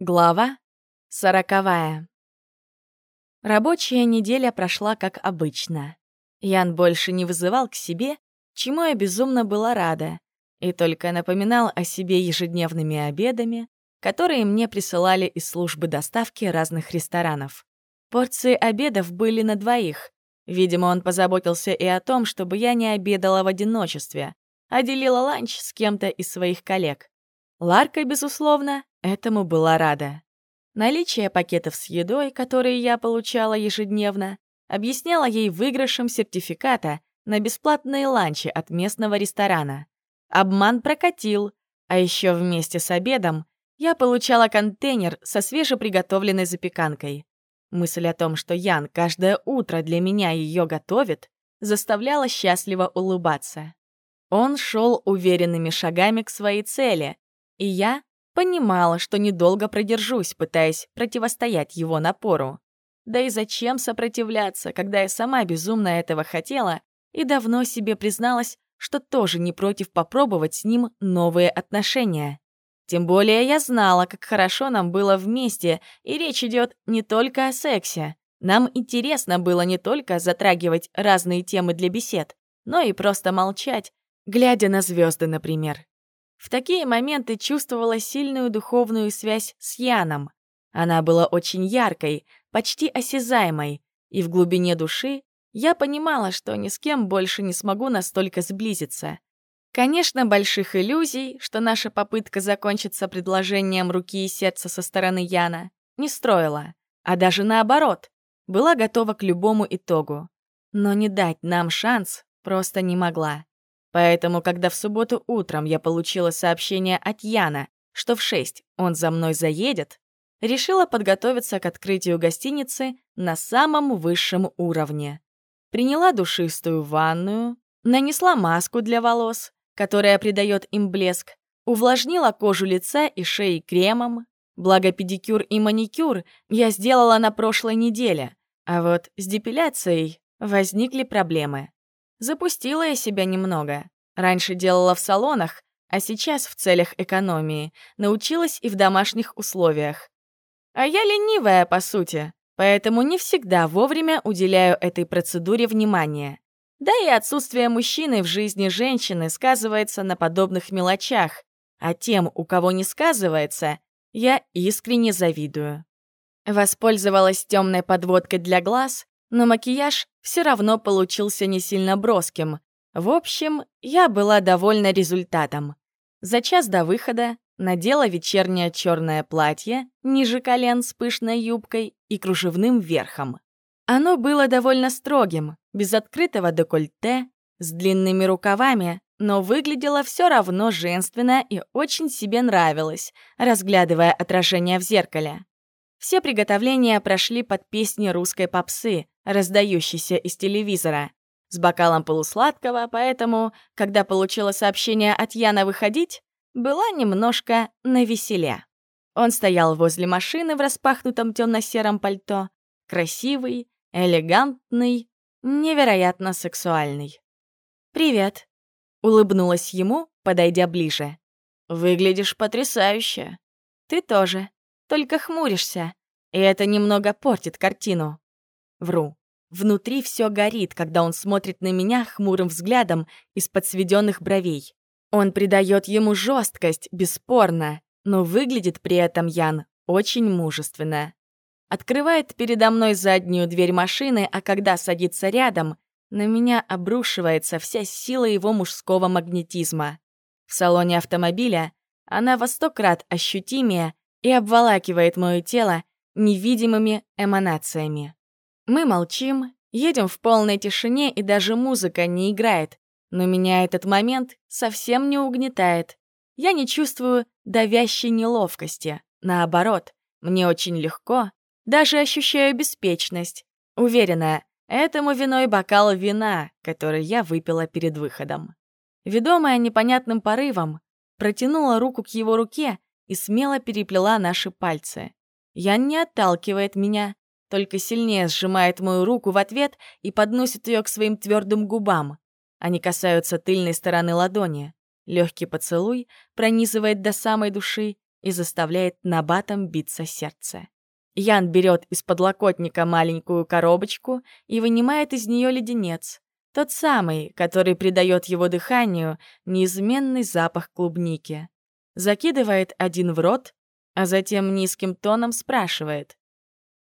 Глава сороковая. Рабочая неделя прошла как обычно. Ян больше не вызывал к себе, чему я безумно была рада, и только напоминал о себе ежедневными обедами, которые мне присылали из службы доставки разных ресторанов. Порции обедов были на двоих. Видимо, он позаботился и о том, чтобы я не обедала в одиночестве, а делила ланч с кем-то из своих коллег. Ларка, безусловно, этому была рада. Наличие пакетов с едой, которые я получала ежедневно, объясняло ей выигрышем сертификата на бесплатные ланчи от местного ресторана. Обман прокатил, а еще вместе с обедом я получала контейнер со свежеприготовленной запеканкой. Мысль о том, что Ян каждое утро для меня ее готовит, заставляла счастливо улыбаться. Он шел уверенными шагами к своей цели, и я понимала, что недолго продержусь, пытаясь противостоять его напору. Да и зачем сопротивляться, когда я сама безумно этого хотела и давно себе призналась, что тоже не против попробовать с ним новые отношения. Тем более я знала, как хорошо нам было вместе, и речь идет не только о сексе. Нам интересно было не только затрагивать разные темы для бесед, но и просто молчать, глядя на звезды, например. В такие моменты чувствовала сильную духовную связь с Яном. Она была очень яркой, почти осязаемой, и в глубине души я понимала, что ни с кем больше не смогу настолько сблизиться. Конечно, больших иллюзий, что наша попытка закончится предложением руки и сердца со стороны Яна, не строила, а даже наоборот, была готова к любому итогу. Но не дать нам шанс просто не могла. Поэтому, когда в субботу утром я получила сообщение от Яна, что в шесть он за мной заедет, решила подготовиться к открытию гостиницы на самом высшем уровне. Приняла душистую ванную, нанесла маску для волос, которая придает им блеск, увлажнила кожу лица и шеи кремом, благо педикюр и маникюр я сделала на прошлой неделе, а вот с депиляцией возникли проблемы. Запустила я себя немного. Раньше делала в салонах, а сейчас в целях экономии научилась и в домашних условиях. А я ленивая, по сути, поэтому не всегда вовремя уделяю этой процедуре внимания. Да и отсутствие мужчины в жизни женщины сказывается на подобных мелочах, а тем, у кого не сказывается, я искренне завидую. Воспользовалась темной подводкой для глаз, но макияж все равно получился не сильно броским. В общем, я была довольна результатом. За час до выхода надела вечернее черное платье ниже колен с пышной юбкой и кружевным верхом. Оно было довольно строгим, без открытого декольте, с длинными рукавами, но выглядело все равно женственно и очень себе нравилось, разглядывая отражение в зеркале. Все приготовления прошли под песни русской попсы, раздающейся из телевизора, с бокалом полусладкого, поэтому, когда получила сообщение от Яна выходить, была немножко навеселе. Он стоял возле машины в распахнутом темно-сером пальто, красивый, элегантный, невероятно сексуальный. «Привет», — улыбнулась ему, подойдя ближе. «Выглядишь потрясающе. Ты тоже только хмуришься, и это немного портит картину. Вру. Внутри все горит, когда он смотрит на меня хмурым взглядом из-под сведенных бровей. Он придает ему жесткость, бесспорно, но выглядит при этом Ян очень мужественно. Открывает передо мной заднюю дверь машины, а когда садится рядом, на меня обрушивается вся сила его мужского магнетизма. В салоне автомобиля она во сто крат ощутимее и обволакивает мое тело невидимыми эманациями. Мы молчим, едем в полной тишине, и даже музыка не играет, но меня этот момент совсем не угнетает. Я не чувствую давящей неловкости. Наоборот, мне очень легко, даже ощущаю беспечность. Уверена, этому виной бокал вина, который я выпила перед выходом. Ведомая непонятным порывом, протянула руку к его руке и смело переплела наши пальцы. Ян не отталкивает меня, только сильнее сжимает мою руку в ответ и подносит ее к своим твердым губам. Они касаются тыльной стороны ладони. Легкий поцелуй пронизывает до самой души, и заставляет набатом биться сердце. Ян берет из подлокотника маленькую коробочку и вынимает из нее леденец. Тот самый, который придает его дыханию неизменный запах клубники. Закидывает один в рот, а затем низким тоном спрашивает.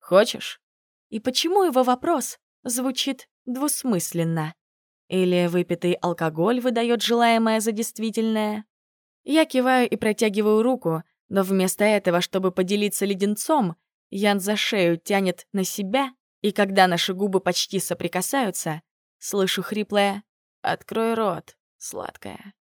«Хочешь?» И почему его вопрос звучит двусмысленно? Или выпитый алкоголь выдает желаемое за действительное? Я киваю и протягиваю руку, но вместо этого, чтобы поделиться леденцом, Ян за шею тянет на себя, и когда наши губы почти соприкасаются, слышу хриплое «Открой рот, сладкая».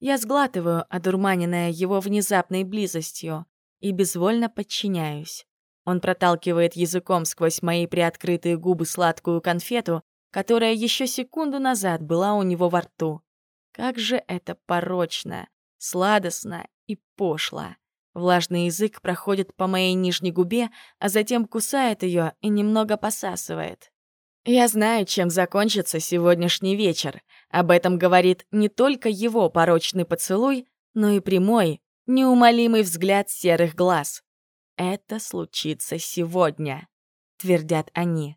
Я сглатываю, одурманенная его внезапной близостью, и безвольно подчиняюсь. Он проталкивает языком сквозь мои приоткрытые губы сладкую конфету, которая еще секунду назад была у него во рту. Как же это порочно, сладостно и пошло. Влажный язык проходит по моей нижней губе, а затем кусает ее и немного посасывает. Я знаю, чем закончится сегодняшний вечер. Об этом говорит не только его порочный поцелуй, но и прямой, неумолимый взгляд серых глаз. «Это случится сегодня», — твердят они.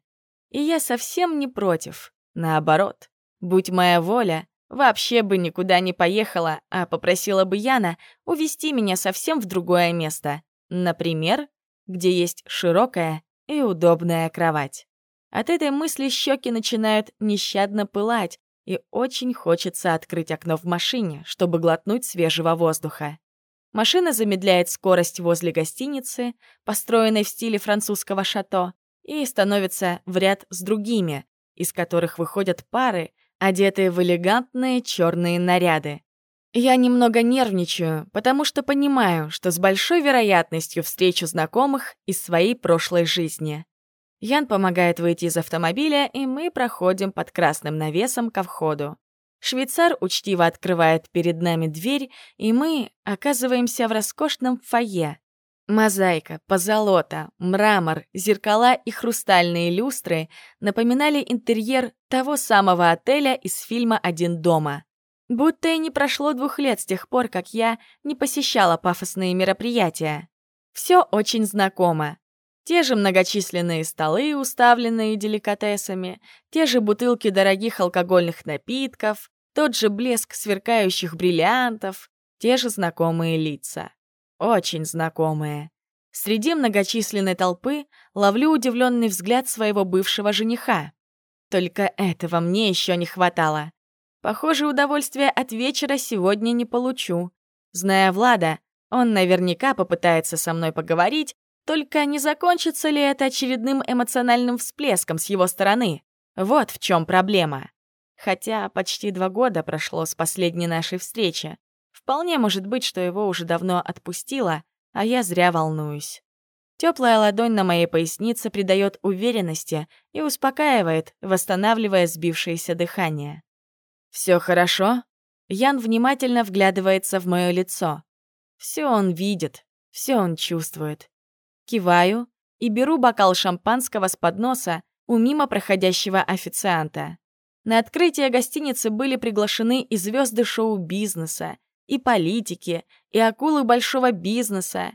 И я совсем не против. Наоборот, будь моя воля, вообще бы никуда не поехала, а попросила бы Яна увести меня совсем в другое место. Например, где есть широкая и удобная кровать. От этой мысли щеки начинают нещадно пылать, и очень хочется открыть окно в машине, чтобы глотнуть свежего воздуха. Машина замедляет скорость возле гостиницы, построенной в стиле французского шато, и становится в ряд с другими, из которых выходят пары, одетые в элегантные черные наряды. Я немного нервничаю, потому что понимаю, что с большой вероятностью встречу знакомых из своей прошлой жизни. Ян помогает выйти из автомобиля, и мы проходим под красным навесом ко входу. Швейцар учтиво открывает перед нами дверь, и мы оказываемся в роскошном фойе. Мозаика, позолота, мрамор, зеркала и хрустальные люстры напоминали интерьер того самого отеля из фильма «Один дома». Будто и не прошло двух лет с тех пор, как я не посещала пафосные мероприятия. Все очень знакомо. Те же многочисленные столы, уставленные деликатесами, те же бутылки дорогих алкогольных напитков, тот же блеск сверкающих бриллиантов, те же знакомые лица. Очень знакомые. Среди многочисленной толпы ловлю удивленный взгляд своего бывшего жениха. Только этого мне еще не хватало. Похоже, удовольствия от вечера сегодня не получу. Зная Влада, он наверняка попытается со мной поговорить, только не закончится ли это очередным эмоциональным всплеском с его стороны? Вот в чем проблема. Хотя почти два года прошло с последней нашей встречи. Вполне может быть, что его уже давно отпустило, а я зря волнуюсь. Теплая ладонь на моей пояснице придает уверенности и успокаивает, восстанавливая сбившееся дыхание. Все хорошо? Ян внимательно вглядывается в мое лицо. Все он видит, все он чувствует. Киваю и беру бокал шампанского с подноса у мимо проходящего официанта. На открытие гостиницы были приглашены и звезды шоу-бизнеса, и политики, и акулы большого бизнеса.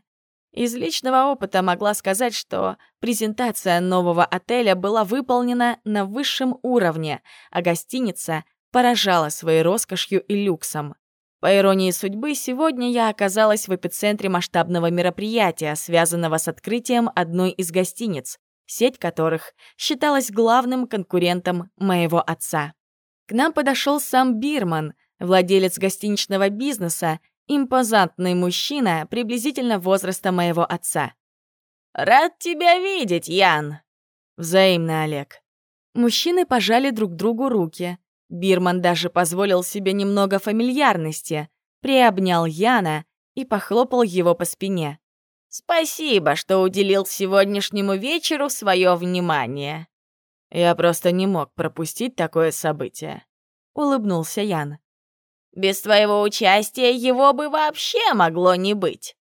Из личного опыта могла сказать, что презентация нового отеля была выполнена на высшем уровне, а гостиница поражала своей роскошью и люксом. По иронии судьбы, сегодня я оказалась в эпицентре масштабного мероприятия, связанного с открытием одной из гостиниц, сеть которых считалась главным конкурентом моего отца. К нам подошел сам Бирман, владелец гостиничного бизнеса, импозантный мужчина приблизительно возраста моего отца. «Рад тебя видеть, Ян!» «Взаимно, Олег». Мужчины пожали друг другу руки, Бирман даже позволил себе немного фамильярности, приобнял Яна и похлопал его по спине. «Спасибо, что уделил сегодняшнему вечеру свое внимание». «Я просто не мог пропустить такое событие», — улыбнулся Ян. «Без твоего участия его бы вообще могло не быть».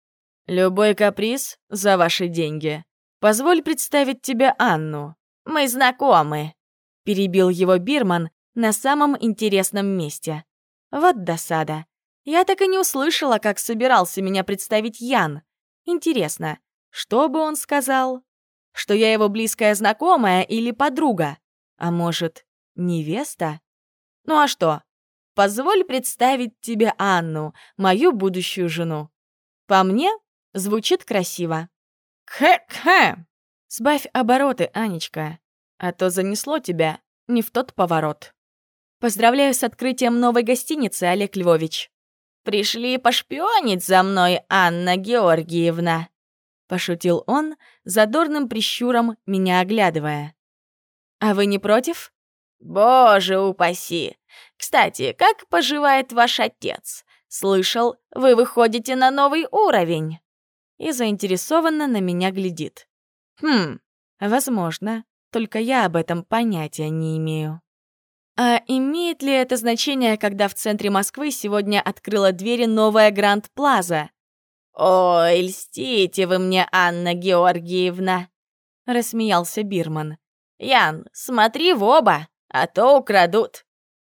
«Любой каприз за ваши деньги. Позволь представить тебе Анну. Мы знакомы», — перебил его Бирман, на самом интересном месте. Вот досада. Я так и не услышала, как собирался меня представить Ян. Интересно, что бы он сказал? Что я его близкая знакомая или подруга? А может, невеста? Ну а что? Позволь представить тебе Анну, мою будущую жену. По мне, звучит красиво. Хэ-хэ! Сбавь обороты, Анечка, а то занесло тебя не в тот поворот. Поздравляю с открытием новой гостиницы, Олег Львович. Пришли пошпионить за мной, Анна Георгиевна. Пошутил он, задорным прищуром меня оглядывая. А вы не против? Боже упаси! Кстати, как поживает ваш отец? Слышал, вы выходите на новый уровень. И заинтересованно на меня глядит. Хм, возможно, только я об этом понятия не имею. А имеет ли это значение, когда в центре Москвы сегодня открыла двери новая Гранд Плаза? «Ой, льстите вы мне, Анна Георгиевна!» — рассмеялся Бирман. «Ян, смотри в оба, а то украдут».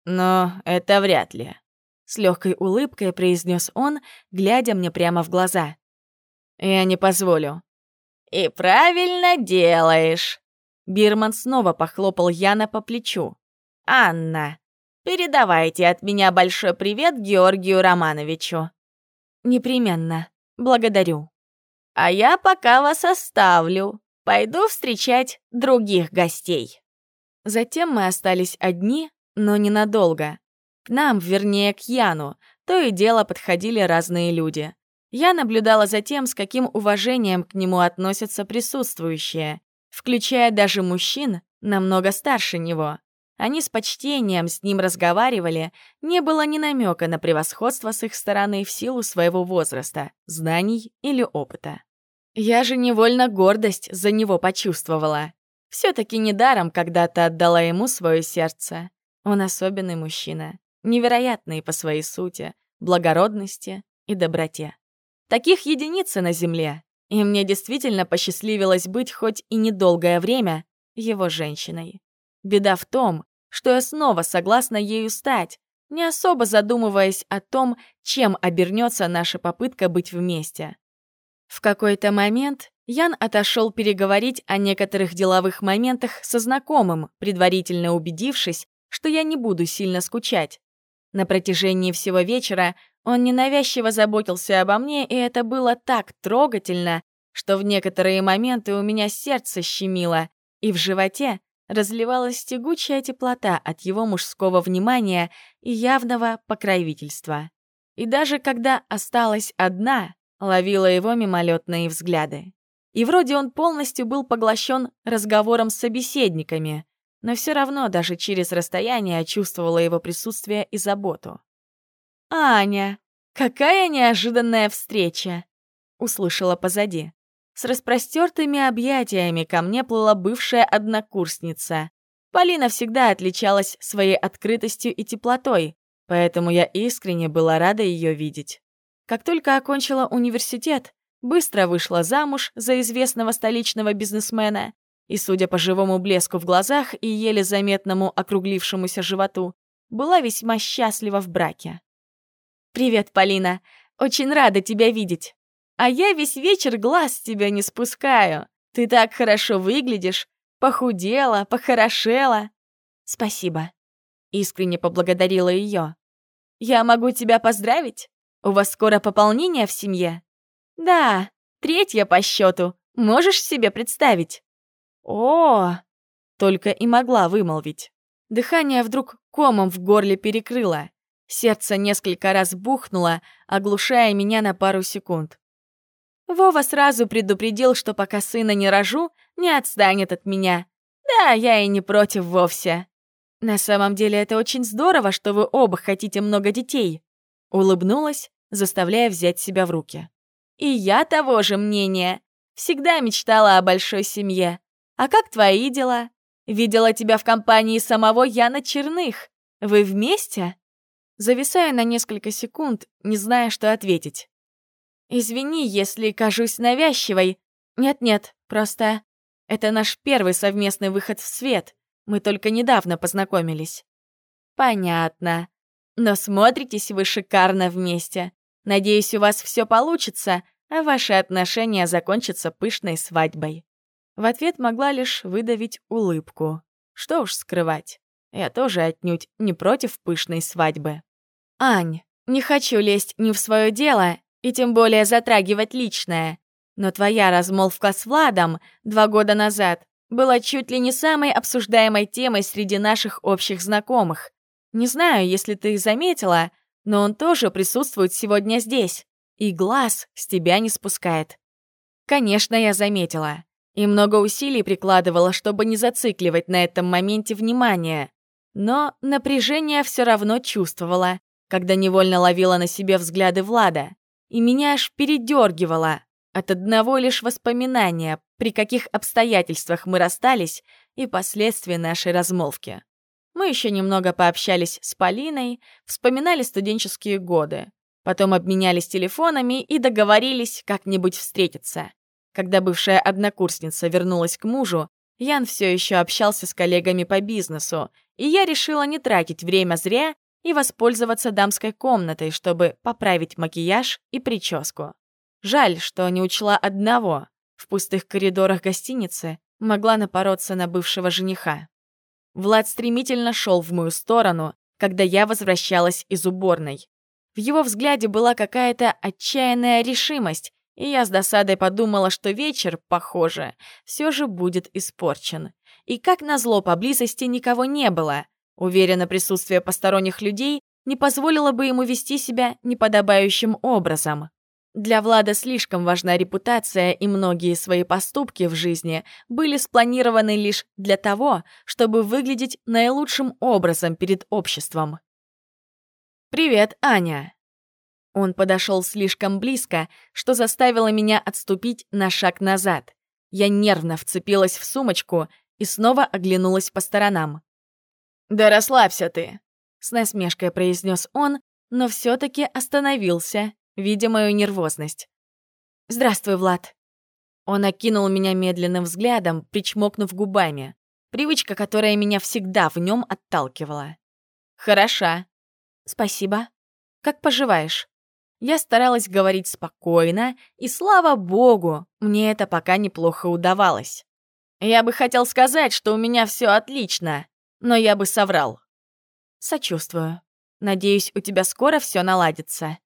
«Но это вряд ли», — с легкой улыбкой произнес он, глядя мне прямо в глаза. «Я не позволю». «И правильно делаешь». Бирман снова похлопал Яна по плечу. «Анна, передавайте от меня большой привет Георгию Романовичу». «Непременно. Благодарю». «А я пока вас оставлю. Пойду встречать других гостей». Затем мы остались одни, но ненадолго. К нам, вернее, к Яну, то и дело подходили разные люди. Я наблюдала за тем, с каким уважением к нему относятся присутствующие, включая даже мужчин, намного старше него. Они с почтением с ним разговаривали, не было ни намека на превосходство с их стороны в силу своего возраста, знаний или опыта. Я же невольно гордость за него почувствовала. все таки недаром когда-то отдала ему свое сердце. Он особенный мужчина, невероятный по своей сути, благородности и доброте. Таких единицы на Земле, и мне действительно посчастливилось быть хоть и недолгое время его женщиной. Беда в том, что я снова согласна ею стать, не особо задумываясь о том, чем обернется наша попытка быть вместе. В какой-то момент Ян отошел переговорить о некоторых деловых моментах со знакомым, предварительно убедившись, что я не буду сильно скучать. На протяжении всего вечера он ненавязчиво заботился обо мне, и это было так трогательно, что в некоторые моменты у меня сердце щемило, и в животе разливалась тягучая теплота от его мужского внимания и явного покровительства. И даже когда осталась одна, ловила его мимолетные взгляды. И вроде он полностью был поглощен разговором с собеседниками, но все равно даже через расстояние чувствовала его присутствие и заботу. «Аня, какая неожиданная встреча!» — услышала позади. С распростертыми объятиями ко мне плыла бывшая однокурсница. Полина всегда отличалась своей открытостью и теплотой, поэтому я искренне была рада ее видеть. Как только окончила университет, быстро вышла замуж за известного столичного бизнесмена и, судя по живому блеску в глазах и еле заметному округлившемуся животу, была весьма счастлива в браке. «Привет, Полина! Очень рада тебя видеть!» А я весь вечер глаз с тебя не спускаю. Ты так хорошо выглядишь. Похудела, похорошела. Спасибо. Искренне поблагодарила ее. Я могу тебя поздравить? У вас скоро пополнение в семье? Да, третья по счету. Можешь себе представить? О, только и могла вымолвить. Дыхание вдруг комом в горле перекрыло. Сердце несколько раз бухнуло, оглушая меня на пару секунд. Вова сразу предупредил, что пока сына не рожу, не отстанет от меня. Да, я и не против вовсе. На самом деле это очень здорово, что вы оба хотите много детей. Улыбнулась, заставляя взять себя в руки. И я того же мнения. Всегда мечтала о большой семье. А как твои дела? Видела тебя в компании самого Яна Черных. Вы вместе? Зависаю на несколько секунд, не зная, что ответить. Извини, если кажусь навязчивой. Нет-нет, просто это наш первый совместный выход в свет. Мы только недавно познакомились. Понятно. Но смотритесь вы шикарно вместе. Надеюсь, у вас все получится, а ваши отношения закончатся пышной свадьбой. В ответ могла лишь выдавить улыбку. Что уж скрывать, я тоже отнюдь не против пышной свадьбы. «Ань, не хочу лезть ни в свое дело и тем более затрагивать личное, но твоя размолвка с Владом два года назад была чуть ли не самой обсуждаемой темой среди наших общих знакомых. Не знаю, если ты заметила, но он тоже присутствует сегодня здесь и глаз с тебя не спускает. Конечно, я заметила. И много усилий прикладывала, чтобы не зацикливать на этом моменте внимания. Но напряжение все равно чувствовала, когда невольно ловила на себе взгляды Влада. И меня аж передергивало от одного лишь воспоминания, при каких обстоятельствах мы расстались и последствия нашей размолвки. Мы еще немного пообщались с Полиной, вспоминали студенческие годы. Потом обменялись телефонами и договорились как-нибудь встретиться. Когда бывшая однокурсница вернулась к мужу, Ян все еще общался с коллегами по бизнесу, и я решила не тратить время зря и воспользоваться дамской комнатой, чтобы поправить макияж и прическу. Жаль, что не учла одного. В пустых коридорах гостиницы могла напороться на бывшего жениха. Влад стремительно шел в мою сторону, когда я возвращалась из уборной. В его взгляде была какая-то отчаянная решимость, и я с досадой подумала, что вечер, похоже, все же будет испорчен. И как назло, поблизости никого не было. Уверена, присутствие посторонних людей не позволило бы ему вести себя неподобающим образом. Для Влада слишком важна репутация, и многие свои поступки в жизни были спланированы лишь для того, чтобы выглядеть наилучшим образом перед обществом. «Привет, Аня!» Он подошел слишком близко, что заставило меня отступить на шаг назад. Я нервно вцепилась в сумочку и снова оглянулась по сторонам. «Да расслабься ты!» — с насмешкой произнес он, но все таки остановился, видя мою нервозность. «Здравствуй, Влад!» Он окинул меня медленным взглядом, причмокнув губами. Привычка, которая меня всегда в нем отталкивала. «Хороша», «Спасибо. Как поживаешь?» Я старалась говорить спокойно, и, слава богу, мне это пока неплохо удавалось. Я бы хотел сказать, что у меня все отлично, но я бы соврал. Сочувствую. Надеюсь, у тебя скоро все наладится.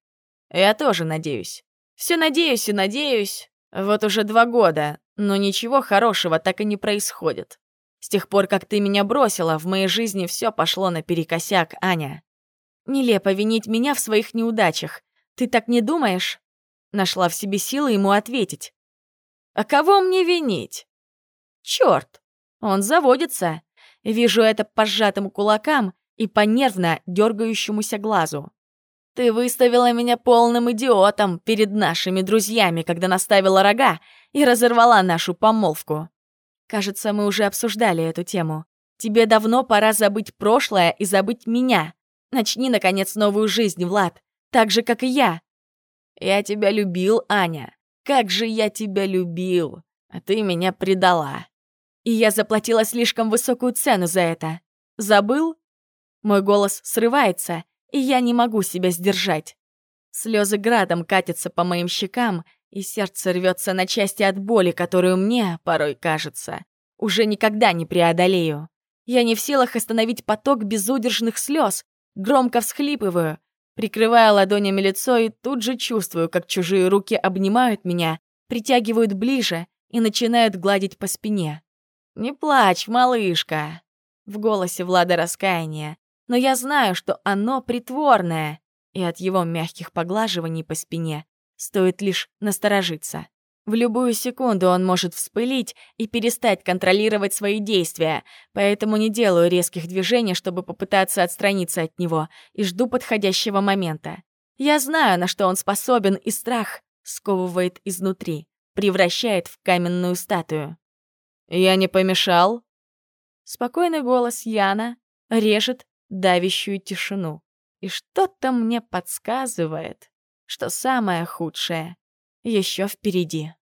Я тоже надеюсь. Все надеюсь и надеюсь. Вот уже два года, но ничего хорошего так и не происходит. С тех пор, как ты меня бросила, в моей жизни все пошло наперекосяк, Аня. Нелепо винить меня в своих неудачах. Ты так не думаешь?» Нашла в себе силы ему ответить. «А кого мне винить?» «Чёрт! Он заводится. Вижу это по сжатым кулакам и по нервно дергающемуся глазу. Ты выставила меня полным идиотом перед нашими друзьями, когда наставила рога и разорвала нашу помолвку. Кажется, мы уже обсуждали эту тему. Тебе давно пора забыть прошлое и забыть меня. Начни, наконец, новую жизнь, Влад, так же, как и я. Я тебя любил, Аня. Как же я тебя любил. А ты меня предала. И я заплатила слишком высокую цену за это. Забыл? Мой голос срывается, и я не могу себя сдержать. Слезы градом катятся по моим щекам, и сердце рвется на части от боли, которую мне, порой кажется, уже никогда не преодолею. Я не в силах остановить поток безудержных слез, Громко всхлипываю, прикрывая ладонями лицо и тут же чувствую, как чужие руки обнимают меня, притягивают ближе и начинают гладить по спине. «Не плачь, малышка!» В голосе Влада раскаяние, но я знаю, что оно притворное, и от его мягких поглаживаний по спине стоит лишь насторожиться. В любую секунду он может вспылить и перестать контролировать свои действия, поэтому не делаю резких движений, чтобы попытаться отстраниться от него, и жду подходящего момента. Я знаю, на что он способен, и страх сковывает изнутри, превращает в каменную статую. «Я не помешал?» Спокойный голос Яна режет давящую тишину. И что-то мне подсказывает, что самое худшее еще впереди.